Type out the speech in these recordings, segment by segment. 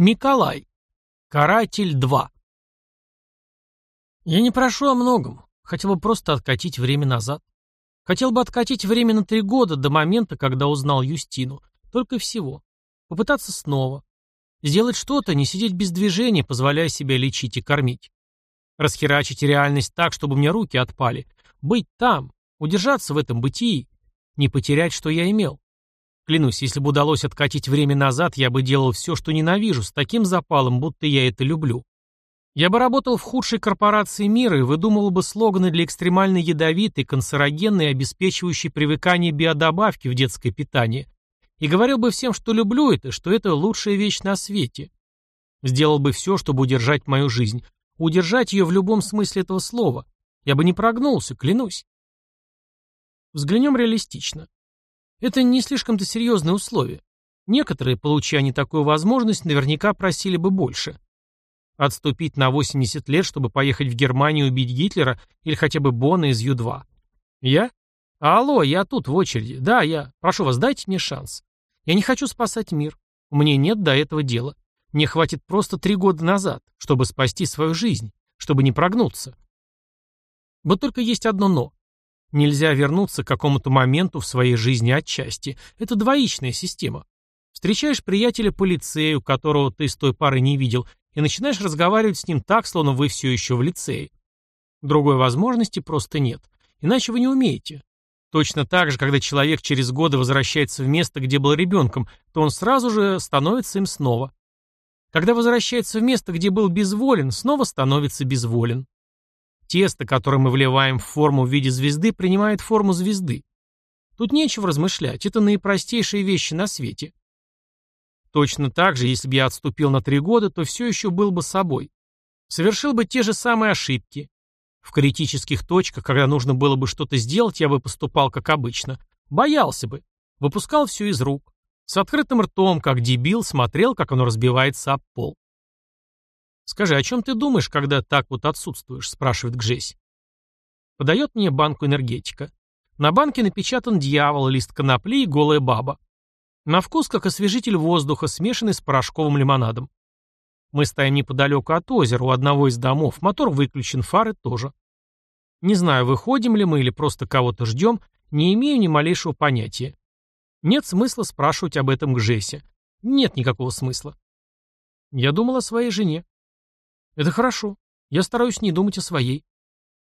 Миколай. Каратель 2. Я не прошу о многом. Хотел бы просто откатить время назад. Хотел бы откатить время на три года до момента, когда узнал Юстину. Только всего. Попытаться снова. Сделать что-то, не сидеть без движения, позволяя себя лечить и кормить. Расхерачить реальность так, чтобы мне руки отпали. Быть там. Удержаться в этом бытии. Не потерять, что я имел. Клянусь, если бы удалось откатить время назад, я бы делал все, что ненавижу, с таким запалом, будто я это люблю. Я бы работал в худшей корпорации мира и выдумывал бы слоганы для экстремально ядовитой, канцерогенной обеспечивающей привыкание биодобавки в детское питание. И говорил бы всем, что люблю это, что это лучшая вещь на свете. Сделал бы все, чтобы удержать мою жизнь. Удержать ее в любом смысле этого слова. Я бы не прогнулся, клянусь. Взглянем реалистично. Это не слишком-то серьезное условие. Некоторые, получая не такую возможность, наверняка просили бы больше. Отступить на 80 лет, чтобы поехать в Германию и убить Гитлера или хотя бы Бона из Ю-2. Я? Алло, я тут в очереди. Да, я. Прошу вас, дайте мне шанс. Я не хочу спасать мир. Мне нет до этого дела. Мне хватит просто три года назад, чтобы спасти свою жизнь, чтобы не прогнуться. Вот только есть одно «но». Нельзя вернуться к какому-то моменту в своей жизни отчасти. Это двоичная система. Встречаешь приятеля полицею, которого ты с той пары не видел, и начинаешь разговаривать с ним так, словно вы все еще в лицее. Другой возможности просто нет. Иначе вы не умеете. Точно так же, когда человек через годы возвращается в место, где был ребенком, то он сразу же становится им снова. Когда возвращается в место, где был безволен, снова становится безволен. Тесто, которое мы вливаем в форму в виде звезды, принимает форму звезды. Тут нечего размышлять, это наипростейшие вещи на свете. Точно так же, если бы я отступил на три года, то все еще был бы собой. Совершил бы те же самые ошибки. В критических точках, когда нужно было бы что-то сделать, я бы поступал как обычно. Боялся бы. Выпускал все из рук. С открытым ртом, как дебил, смотрел, как оно разбивается об пол. «Скажи, о чем ты думаешь, когда так вот отсутствуешь?» – спрашивает Гжесь. Подает мне банку энергетика. На банке напечатан дьявол, лист конопли и голая баба. На вкус как освежитель воздуха, смешанный с порошковым лимонадом. Мы стоим неподалеку от озера, у одного из домов, мотор выключен, фары тоже. Не знаю, выходим ли мы или просто кого-то ждем, не имею ни малейшего понятия. Нет смысла спрашивать об этом к Жесе. Нет никакого смысла. Я думал о своей жене. Это хорошо. Я стараюсь не думать о своей.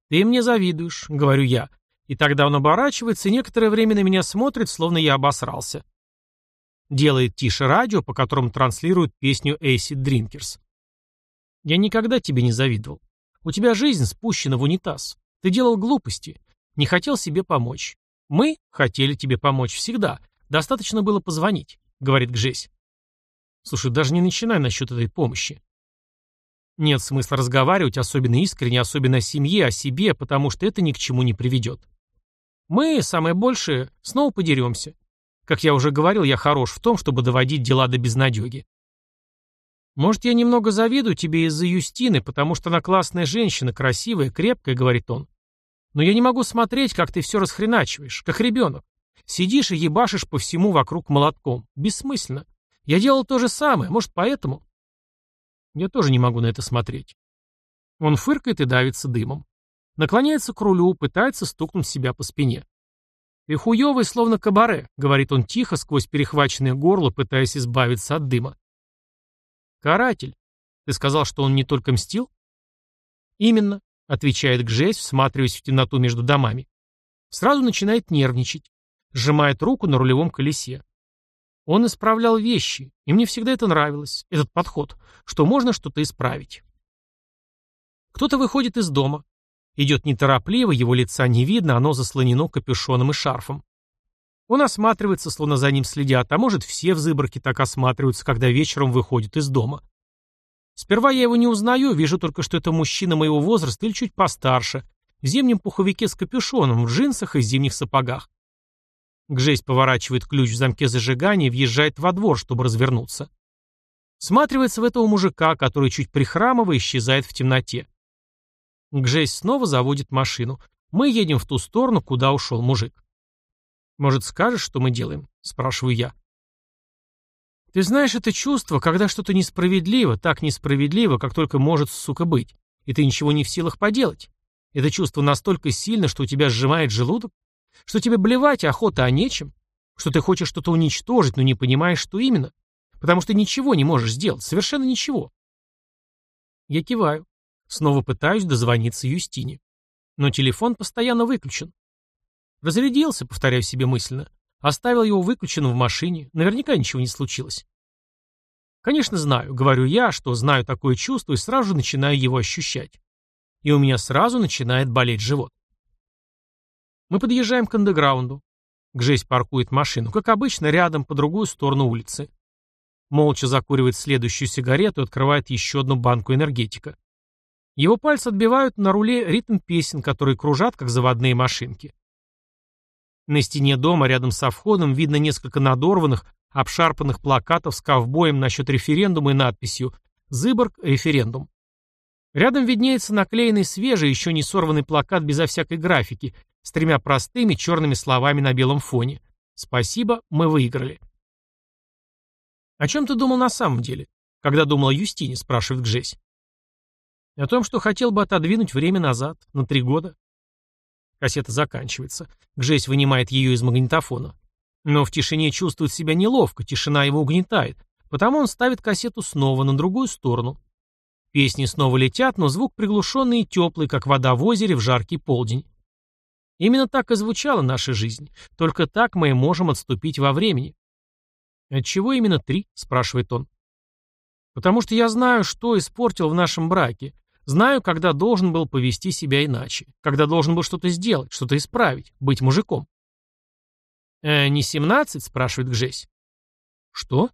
Ты мне завидуешь, говорю я. И тогда он оборачивается и некоторое время на меня смотрит, словно я обосрался. Делает тише радио, по которому транслируют песню Acid Drinkers. Я никогда тебе не завидовал. У тебя жизнь спущена в унитаз. Ты делал глупости. Не хотел себе помочь. Мы хотели тебе помочь всегда. Достаточно было позвонить, говорит Гжесь. Слушай, даже не начинай насчет этой помощи. Нет смысла разговаривать, особенно искренне, особенно о семье, о себе, потому что это ни к чему не приведет. Мы, самое большее, снова подеремся. Как я уже говорил, я хорош в том, чтобы доводить дела до безнадеги. Может, я немного завидую тебе из-за Юстины, потому что она классная женщина, красивая, крепкая, говорит он. Но я не могу смотреть, как ты все расхреначиваешь, как ребенок. Сидишь и ебашишь по всему вокруг молотком. Бессмысленно. Я делал то же самое, может, поэтому... Я тоже не могу на это смотреть. Он фыркает и давится дымом. Наклоняется к рулю, пытается стукнуть себя по спине. «Ты хуёвый, словно кабаре», — говорит он тихо, сквозь перехваченное горло, пытаясь избавиться от дыма. «Каратель, ты сказал, что он не только мстил?» «Именно», — отвечает Гжесь, всматриваясь в темноту между домами. Сразу начинает нервничать, сжимает руку на рулевом колесе. Он исправлял вещи, и мне всегда это нравилось, этот подход, что можно что-то исправить. Кто-то выходит из дома. Идет неторопливо, его лица не видно, оно заслонено капюшоном и шарфом. Он осматривается, словно за ним следят, а может, все в Зыборке так осматриваются, когда вечером выходит из дома. Сперва я его не узнаю, вижу только, что это мужчина моего возраста или чуть постарше, в зимнем пуховике с капюшоном, в джинсах и зимних сапогах. Гжесть поворачивает ключ в замке зажигания и въезжает во двор, чтобы развернуться. Сматривается в этого мужика, который чуть прихрамывая исчезает в темноте. Гжесть снова заводит машину. Мы едем в ту сторону, куда ушел мужик. «Может, скажешь, что мы делаем?» – спрашиваю я. Ты знаешь это чувство, когда что-то несправедливо, так несправедливо, как только может, сука, быть, и ты ничего не в силах поделать. Это чувство настолько сильно, что у тебя сжимает желудок, что тебе блевать охота о нечем, что ты хочешь что-то уничтожить, но не понимаешь, что именно, потому что ничего не можешь сделать, совершенно ничего. Я киваю. Снова пытаюсь дозвониться Юстине. Но телефон постоянно выключен. Разрядился, повторяю себе мысленно. Оставил его выключенным в машине. Наверняка ничего не случилось. Конечно, знаю, говорю я, что знаю такое чувство и сразу же начинаю его ощущать. И у меня сразу начинает болеть живот. Мы подъезжаем к андеграунду. Гжесь паркует машину, как обычно, рядом, по другую сторону улицы. Молча закуривает следующую сигарету и открывает еще одну банку энергетика. Его пальцы отбивают на руле ритм песен, которые кружат, как заводные машинки. На стене дома рядом со входом видно несколько надорванных, обшарпанных плакатов с ковбоем насчет референдума и надписью «Зыборг. Референдум». Рядом виднеется наклеенный свежий, еще не сорванный плакат безо всякой графики, с тремя простыми черными словами на белом фоне. «Спасибо, мы выиграли». «О чем ты думал на самом деле?» «Когда думал о Юстине?» – спрашивает Гжесь. «О том, что хотел бы отодвинуть время назад, на три года. Кассета заканчивается. Гжесь вынимает ее из магнитофона. Но в тишине чувствует себя неловко, тишина его угнетает. Потому он ставит кассету снова на другую сторону. Песни снова летят, но звук приглушенный и теплый, как вода в озере в жаркий полдень. Именно так и звучала наша жизнь. Только так мы и можем отступить во времени. «Отчего именно три?» – спрашивает он. «Потому что я знаю, что испортил в нашем браке, Знаю, когда должен был повести себя иначе. Когда должен был что-то сделать, что-то исправить, быть мужиком. «Э, не семнадцать?» — спрашивает Гжесь. «Что?»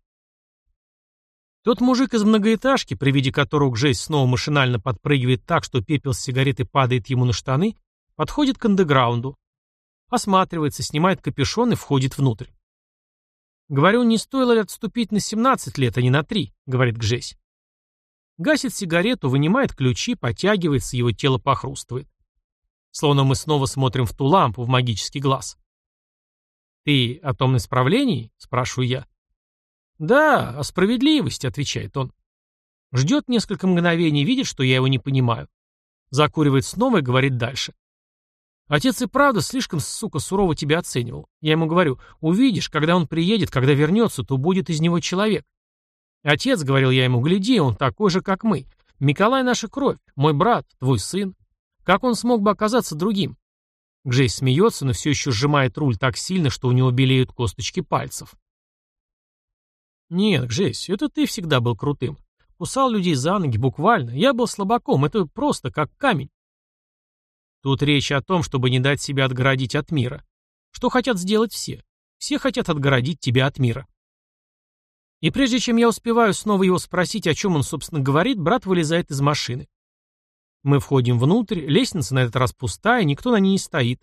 Тот мужик из многоэтажки, при виде которого Гжесь снова машинально подпрыгивает так, что пепел с сигареты падает ему на штаны, подходит к андеграунду. Осматривается, снимает капюшон и входит внутрь. «Говорю, не стоило ли отступить на 17 лет, а не на 3», — говорит Гжесь. Гасит сигарету, вынимает ключи, потягивается, его тело похрустывает. Словно мы снова смотрим в ту лампу в магический глаз. «Ты о том исправлении?» — спрашиваю я. «Да, о справедливости», — отвечает он. Ждет несколько мгновений, видит, что я его не понимаю. Закуривает снова и говорит дальше. Отец и правда слишком, сука, сурово тебя оценивал. Я ему говорю, увидишь, когда он приедет, когда вернется, то будет из него человек. Отец, говорил я ему, гляди, он такой же, как мы. Миколай наша кровь, мой брат, твой сын. Как он смог бы оказаться другим? Гжей смеется, но все еще сжимает руль так сильно, что у него белеют косточки пальцев. Нет, Гжесь, это ты всегда был крутым. Кусал людей за ноги, буквально. Я был слабаком, это просто как камень. Тут речь о том, чтобы не дать себя отгородить от мира. Что хотят сделать все? Все хотят отгородить тебя от мира. И прежде чем я успеваю снова его спросить, о чем он, собственно, говорит, брат вылезает из машины. Мы входим внутрь, лестница на этот раз пустая, никто на ней не стоит.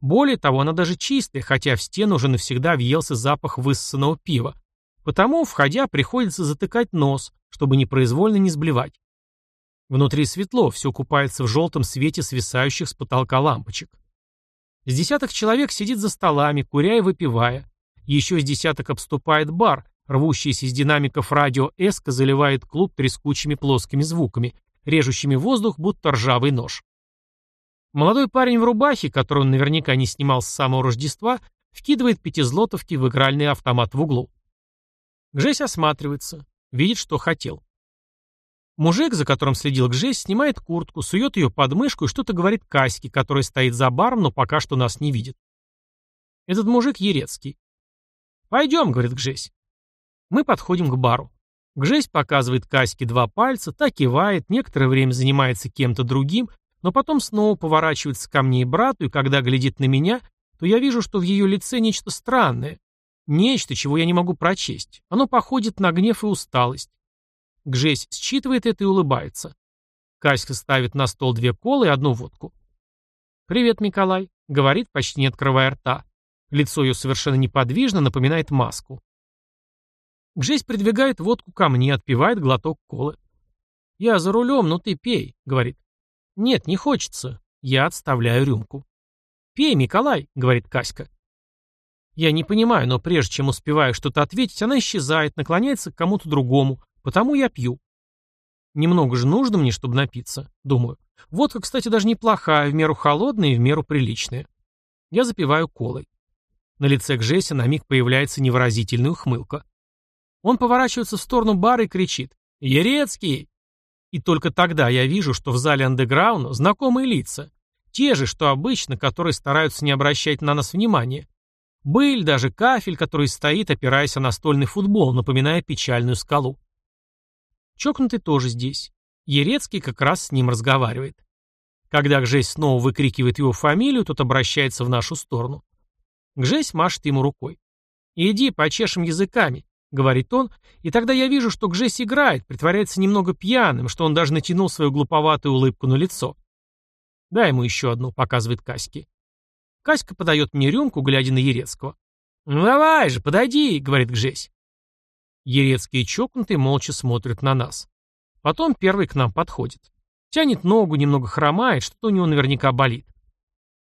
Более того, она даже чистая, хотя в стену уже навсегда въелся запах высосанного пива. Потому, входя, приходится затыкать нос, чтобы непроизвольно не сблевать. Внутри светло, все купается в желтом свете свисающих с потолка лампочек. С десяток человек сидит за столами, куря и выпивая. Еще с десяток обступает бар, Рвущийся из динамиков радио «Эска» заливает клуб трескучими плоскими звуками, режущими воздух, будто ржавый нож. Молодой парень в рубахе, который он наверняка не снимал с самого Рождества, вкидывает пятизлотовки в игральный автомат в углу. Гжесь осматривается, видит, что хотел. Мужик, за которым следил Гжесь, снимает куртку, сует ее под мышку и что-то говорит Каське, который стоит за баром, но пока что нас не видит. Этот мужик Ерецкий. «Пойдем», — говорит Гжесь. Мы подходим к бару. Гжесь показывает Каське два пальца, та кивает, некоторое время занимается кем-то другим, но потом снова поворачивается ко мне и брату, и когда глядит на меня, то я вижу, что в ее лице нечто странное. Нечто, чего я не могу прочесть. Оно походит на гнев и усталость. Гжесь считывает это и улыбается. Каська ставит на стол две колы и одну водку. «Привет, Николай», — говорит, почти не открывая рта. Лицо ее совершенно неподвижно, напоминает маску. Гжесь придвигает водку ко мне, отпивает глоток колы. «Я за рулем, но ты пей», — говорит. «Нет, не хочется». Я отставляю рюмку. «Пей, Николай», — говорит Каська. Я не понимаю, но прежде чем успеваю что-то ответить, она исчезает, наклоняется к кому-то другому, потому я пью. Немного же нужно мне, чтобы напиться, думаю. Водка, кстати, даже неплохая, в меру холодная и в меру приличная. Я запиваю колой. На лице Гжеся на миг появляется невыразительная ухмылка. Он поворачивается в сторону бара и кричит «Ерецкий!». И только тогда я вижу, что в зале андеграунда знакомые лица. Те же, что обычно, которые стараются не обращать на нас внимания. Быль, даже кафель, который стоит, опираясь на настольный футбол, напоминая печальную скалу. Чокнутый тоже здесь. Ерецкий как раз с ним разговаривает. Когда Гжесь снова выкрикивает его фамилию, тот обращается в нашу сторону. Гжесь машет ему рукой. «Иди, почешем языками», — говорит он, и тогда я вижу, что Гжесь играет, притворяется немного пьяным, что он даже натянул свою глуповатую улыбку на лицо. «Дай ему еще одну», — показывает Каськи. Каська подает мне рюмку, глядя на Ерецкого. «Ну давай же, подойди», — говорит Гжесь. Ерецкий и чокнутый молча смотрят на нас. Потом первый к нам подходит. Тянет ногу, немного хромает, что-то у него наверняка болит.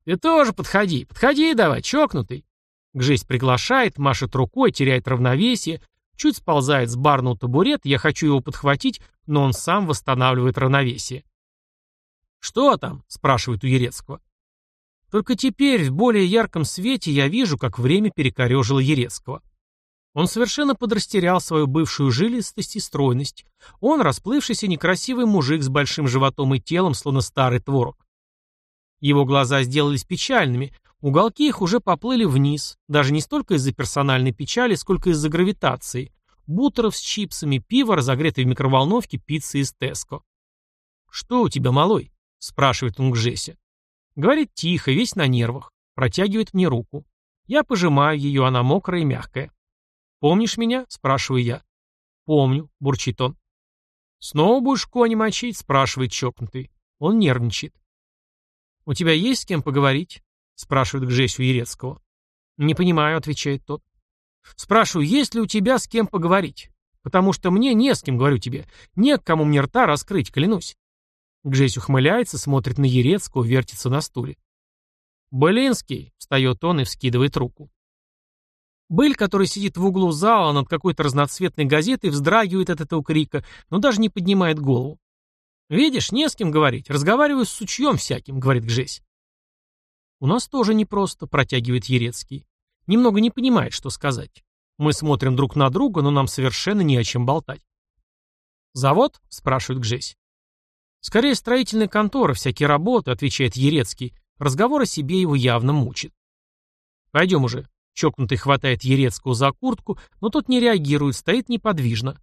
«Ты тоже подходи, подходи давай, чокнутый!» Гжесть приглашает, машет рукой, теряет равновесие, чуть сползает с барного табурет, я хочу его подхватить, но он сам восстанавливает равновесие. «Что там?» — спрашивает у Ерецкого. Только теперь, в более ярком свете, я вижу, как время перекорежило Ерецкого. Он совершенно подрастерял свою бывшую жилистость и стройность. Он расплывшийся некрасивый мужик с большим животом и телом, словно старый творог. Его глаза сделались печальными, уголки их уже поплыли вниз, даже не столько из-за персональной печали, сколько из-за гравитации. Бутеров с чипсами, пиво, разогретое в микроволновке, пиццы из Теско. «Что у тебя, малой?» — спрашивает он к Жесе. Говорит тихо, весь на нервах. Протягивает мне руку. Я пожимаю ее, она мокрая и мягкая. «Помнишь меня?» — спрашиваю я. «Помню», — бурчит он. «Снова будешь кони мочить?» — спрашивает чокнутый. Он нервничает. «У тебя есть с кем поговорить?» — спрашивает Гжесь у Ерецкого. «Не понимаю», — отвечает тот. «Спрашиваю, есть ли у тебя с кем поговорить? Потому что мне не с кем, говорю тебе. Не к кому мне рта раскрыть, клянусь». Гжесь ухмыляется, смотрит на Ерецкого, вертится на стуле. «Былинский!» — встает он и вскидывает руку. Быль, который сидит в углу зала над какой-то разноцветной газетой, вздрагивает от этого крика, но даже не поднимает голову. «Видишь, не с кем говорить. Разговариваю с сучьем всяким», — говорит Гжесь. «У нас тоже непросто», — протягивает Ерецкий. Немного не понимает, что сказать. Мы смотрим друг на друга, но нам совершенно не о чем болтать. «Завод?» — спрашивает Гжесь. «Скорее строительная контора, всякие работы», — отвечает Ерецкий. Разговор о себе его явно мучит. «Пойдем уже», Чокнутый хватает Ерецкого за куртку, но тот не реагирует, стоит неподвижно.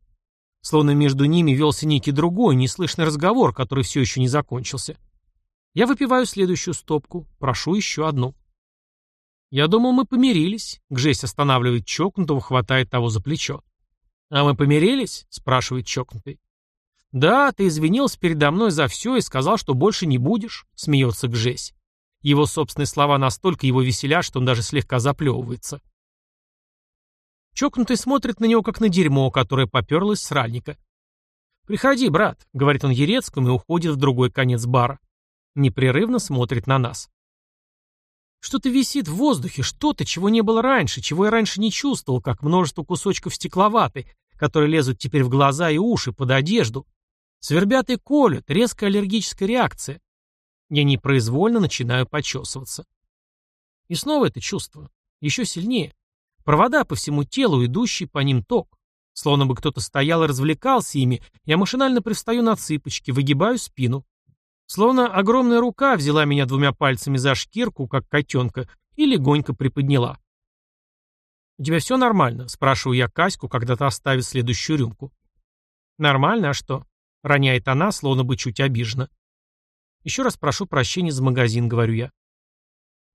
Словно между ними велся некий другой, неслышный разговор, который все еще не закончился. Я выпиваю следующую стопку, прошу еще одну. Я думал, мы помирились. Гжесь останавливает чокнутого, хватает того за плечо. «А мы помирились?» — спрашивает чокнутый. «Да, ты извинился передо мной за все и сказал, что больше не будешь», — смеется Гжесь. Его собственные слова настолько его веселят, что он даже слегка заплевывается. Чокнутый смотрит на него, как на дерьмо, которое поперлось с ральника. «Приходи, брат», — говорит он Ерецкому и уходит в другой конец бара. Непрерывно смотрит на нас. Что-то висит в воздухе, что-то, чего не было раньше, чего я раньше не чувствовал, как множество кусочков стекловаты, которые лезут теперь в глаза и уши, под одежду. Свербят и колют, резкая аллергическая реакция. Я непроизвольно начинаю почесываться. И снова это чувство. Еще сильнее. Провода по всему телу, идущий по ним ток. Словно бы кто-то стоял и развлекался ими, я машинально привстаю на цыпочки, выгибаю спину. Словно огромная рука взяла меня двумя пальцами за шкирку, как котенка, и легонько приподняла. «У тебя все нормально?» – спрашиваю я Каську, когда та оставит следующую рюмку. «Нормально, а что?» – роняет она, словно бы чуть обижена. Еще раз прошу прощения за магазин, говорю я.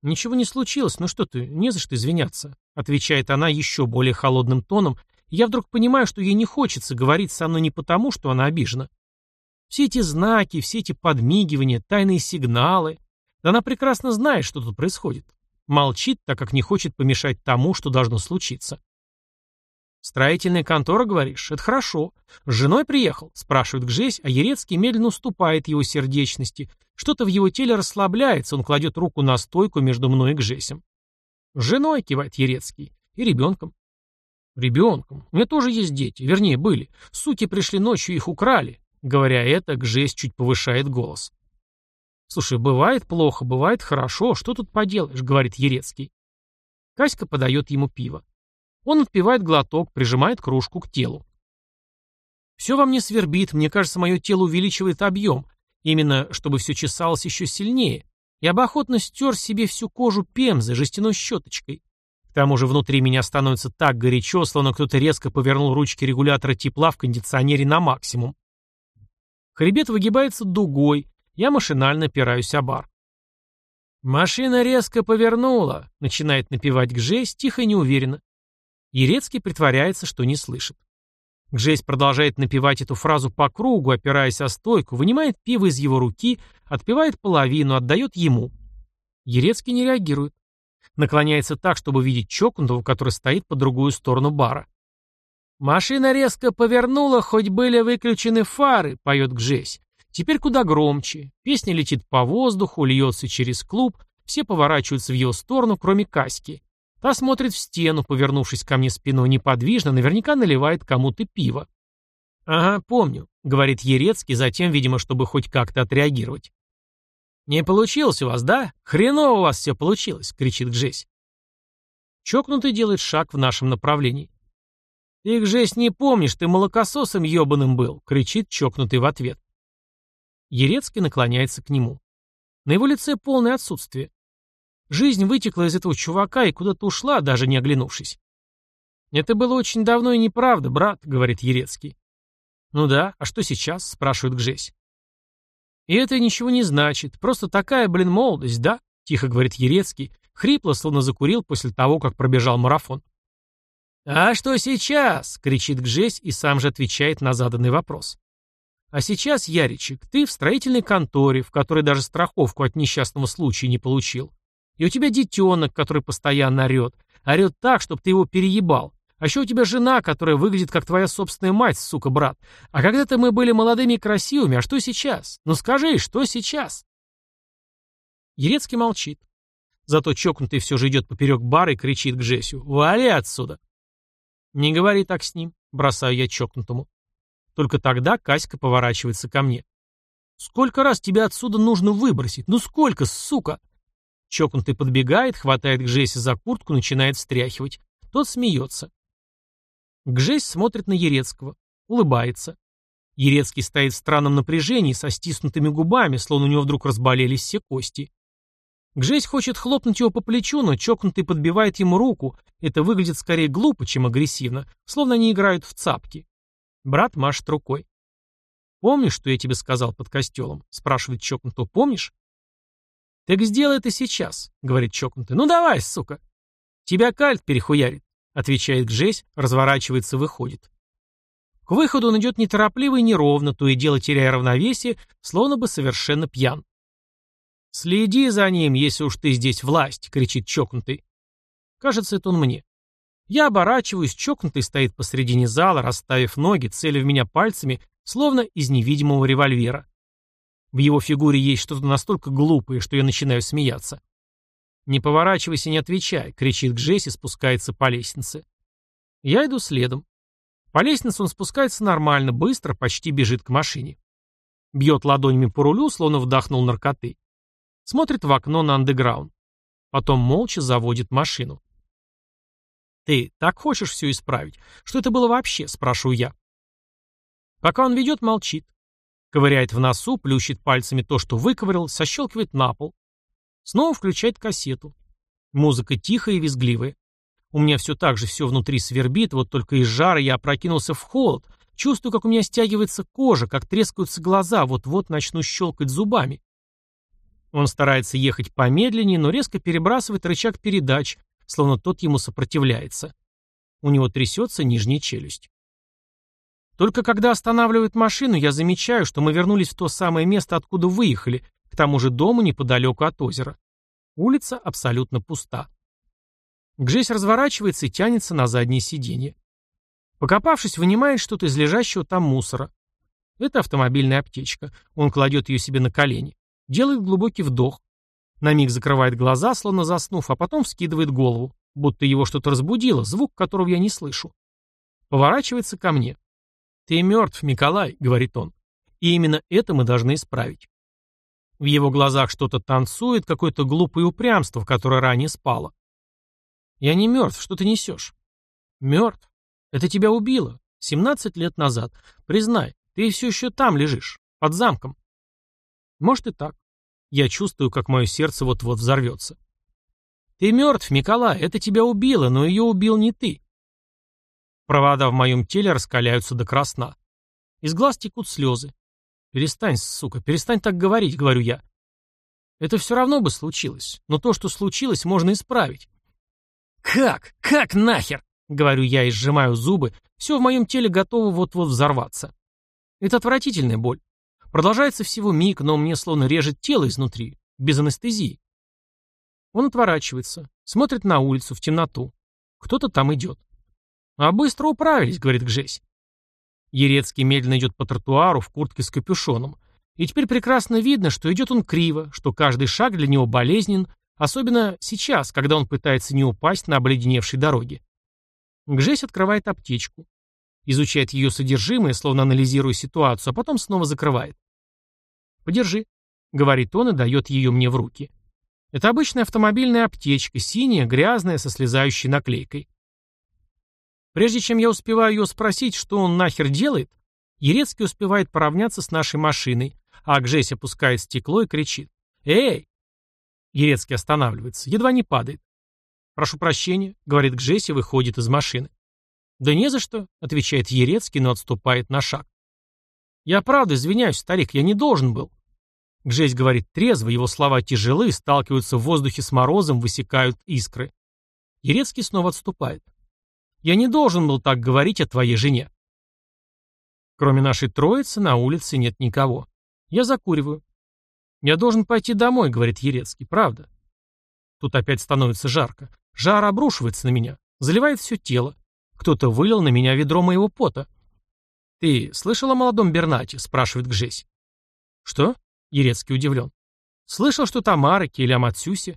Ничего не случилось, ну что ты, не за что извиняться, отвечает она еще более холодным тоном, и я вдруг понимаю, что ей не хочется говорить со мной не потому, что она обижена. Все эти знаки, все эти подмигивания, тайные сигналы. Да она прекрасно знает, что тут происходит. Молчит, так как не хочет помешать тому, что должно случиться. «Строительная контора, говоришь? Это хорошо. С женой приехал?» – спрашивает Гжесь, а Ерецкий медленно уступает его сердечности. Что-то в его теле расслабляется, он кладет руку на стойку между мной и Гжесем. С женой, кивает Ерецкий. И ребенком. Ребенком. У меня тоже есть дети. Вернее, были. Суки пришли ночью, их украли. Говоря это, Гжесь чуть повышает голос. «Слушай, бывает плохо, бывает хорошо. Что тут поделаешь?» — говорит Ерецкий. Каська подает ему пиво. Он отпивает глоток, прижимает кружку к телу. Все во мне свербит, мне кажется, мое тело увеличивает объем, именно чтобы все чесалось еще сильнее. Я бы охотно стер себе всю кожу пемзы жестяной щеточкой. К тому же внутри меня становится так горячо, словно кто-то резко повернул ручки регулятора тепла в кондиционере на максимум. Хребет выгибается дугой, я машинально опираюсь о бар. «Машина резко повернула», — начинает напевать Гжесь, тихо и неуверенно. Ерецкий притворяется, что не слышит. Гжесь продолжает напевать эту фразу по кругу, опираясь о стойку, вынимает пиво из его руки, отпивает половину, отдает ему. Ерецкий не реагирует. Наклоняется так, чтобы видеть чокнутого, который стоит по другую сторону бара. «Машина резко повернула, хоть были выключены фары», — поет Гжесь. Теперь куда громче. Песня летит по воздуху, льется через клуб, все поворачиваются в его сторону, кроме Каськи. Та смотрит в стену, повернувшись ко мне спиной неподвижно, наверняка наливает кому-то пиво. «Ага, помню», — говорит Ерецкий, затем, видимо, чтобы хоть как-то отреагировать. «Не получилось у вас, да? Хреново у вас все получилось!» — кричит Гжесь. Чокнутый делает шаг в нашем направлении. «Ты, Гжесь, не помнишь, ты молокососом ебаным был!» — кричит чокнутый в ответ. Ерецкий наклоняется к нему. На его лице полное отсутствие. Жизнь вытекла из этого чувака и куда-то ушла, даже не оглянувшись. «Это было очень давно и неправда, брат», — говорит Ерецкий. «Ну да, а что сейчас?» — спрашивает Гжесь. «И это ничего не значит. Просто такая, блин, молодость, да?» — тихо говорит Ерецкий, хрипло, словно закурил после того, как пробежал марафон. «А что сейчас?» — кричит Гжесь и сам же отвечает на заданный вопрос. «А сейчас, Яричек, ты в строительной конторе, в которой даже страховку от несчастного случая не получил. И у тебя детенок, который постоянно орет. Орет так, чтобы ты его переебал. А еще у тебя жена, которая выглядит как твоя собственная мать, сука, брат. А когда-то мы были молодыми и красивыми, а что сейчас? Ну скажи, что сейчас?» Ерецкий молчит. Зато чокнутый все же идет поперек бара и кричит к Джессю. «Вали отсюда!» «Не говори так с ним», — бросаю я чокнутому. Только тогда Каська поворачивается ко мне. «Сколько раз тебя отсюда нужно выбросить? Ну сколько, сука?» Чокнутый подбегает, хватает Гжеся за куртку, начинает встряхивать. Тот смеется. Гжесь смотрит на Ерецкого, улыбается. Ерецкий стоит в странном напряжении, со стиснутыми губами, словно у него вдруг разболелись все кости. Гжесь хочет хлопнуть его по плечу, но чокнутый подбивает ему руку. Это выглядит скорее глупо, чем агрессивно, словно они играют в цапки. Брат машет рукой. «Помнишь, что я тебе сказал под костелом?» — спрашивает чокнутого. «Помнишь?» «Так сделай это сейчас», — говорит чокнутый. «Ну давай, сука!» «Тебя кальт перехуярит», — отвечает Гжесь, разворачивается выходит. К выходу он идет неторопливо и неровно, то и дело теряя равновесие, словно бы совершенно пьян. «Следи за ним, если уж ты здесь власть», — кричит чокнутый. Кажется, это он мне. Я оборачиваюсь, чокнутый стоит посредине зала, расставив ноги, целя в меня пальцами, словно из невидимого револьвера. В его фигуре есть что-то настолько глупое, что я начинаю смеяться. «Не поворачивайся, не отвечай», — кричит Джесси, спускается по лестнице. Я иду следом. По лестнице он спускается нормально, быстро, почти бежит к машине. Бьет ладонями по рулю, словно вдохнул наркоты. Смотрит в окно на андеграунд. Потом молча заводит машину. «Ты так хочешь все исправить? Что это было вообще?» — спрашиваю я. Пока он ведет, молчит. Ковыряет в носу, плющит пальцами то, что выковырял, сощелкивает на пол. Снова включает кассету. Музыка тихая и визгливая. У меня все так же все внутри свербит, вот только из жара я опрокинулся в холод. Чувствую, как у меня стягивается кожа, как трескаются глаза, вот-вот начну щелкать зубами. Он старается ехать помедленнее, но резко перебрасывает рычаг передач, словно тот ему сопротивляется. У него трясется нижняя челюсть. Только когда останавливает машину, я замечаю, что мы вернулись в то самое место, откуда выехали, к тому же дому неподалеку от озера. Улица абсолютно пуста. Гжесь разворачивается и тянется на заднее сиденье. Покопавшись, вынимает что-то из лежащего там мусора. Это автомобильная аптечка. Он кладет ее себе на колени. Делает глубокий вдох. На миг закрывает глаза, словно заснув, а потом вскидывает голову, будто его что-то разбудило, звук которого я не слышу. Поворачивается ко мне. «Ты мертв, Николай», — говорит он. «И именно это мы должны исправить». В его глазах что-то танцует, какое-то глупое упрямство, в которое ранее спало. «Я не мертв, что ты несешь?» «Мертв. Это тебя убило. 17 лет назад. Признай, ты все еще там лежишь, под замком». «Может и так. Я чувствую, как мое сердце вот-вот взорвется. «Ты мертв, Николай, это тебя убило, но ее убил не ты». Провода в моем теле раскаляются до красна. Из глаз текут слезы. «Перестань, сука, перестань так говорить», — говорю я. Это все равно бы случилось, но то, что случилось, можно исправить. «Как? Как нахер?» — говорю я и сжимаю зубы, все в моем теле готово вот-вот взорваться. Это отвратительная боль. Продолжается всего миг, но мне словно режет тело изнутри, без анестезии. Он отворачивается, смотрит на улицу, в темноту. Кто-то там идет. «А быстро управились», — говорит Гжесь. Ерецкий медленно идет по тротуару в куртке с капюшоном. И теперь прекрасно видно, что идет он криво, что каждый шаг для него болезнен, особенно сейчас, когда он пытается не упасть на обледеневшей дороге. Гжесь открывает аптечку. Изучает ее содержимое, словно анализируя ситуацию, а потом снова закрывает. «Подержи», — говорит он и дает ее мне в руки. Это обычная автомобильная аптечка, синяя, грязная, со слезающей наклейкой. Прежде чем я успеваю ее спросить, что он нахер делает, Ерецкий успевает поравняться с нашей машиной, а Гжесь опускает стекло и кричит. «Эй!» Ерецкий останавливается, едва не падает. «Прошу прощения», — говорит Гжесь и выходит из машины. «Да не за что», — отвечает Ерецкий, но отступает на шаг. «Я правда извиняюсь, старик, я не должен был». Гжесь говорит трезво, его слова тяжелы, сталкиваются в воздухе с морозом, высекают искры. Ерецкий снова отступает. «Я не должен был так говорить о твоей жене». Кроме нашей троицы, на улице нет никого. Я закуриваю. «Я должен пойти домой», — говорит Ерецкий, — «правда». Тут опять становится жарко. Жар обрушивается на меня, заливает все тело. Кто-то вылил на меня ведро моего пота. «Ты слышал о молодом Бернате?» — спрашивает Гжесь. «Что?» — Ерецкий удивлен. «Слышал, что там Араки или о Мацюсе?»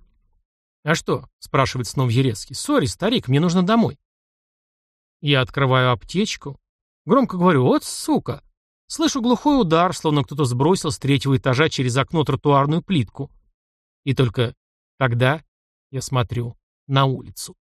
«А что?» — спрашивает снова Ерецкий. «Сори, старик, мне нужно домой». Я открываю аптечку. Громко говорю «Вот сука!» Слышу глухой удар, словно кто-то сбросил с третьего этажа через окно тротуарную плитку. И только тогда я смотрю на улицу.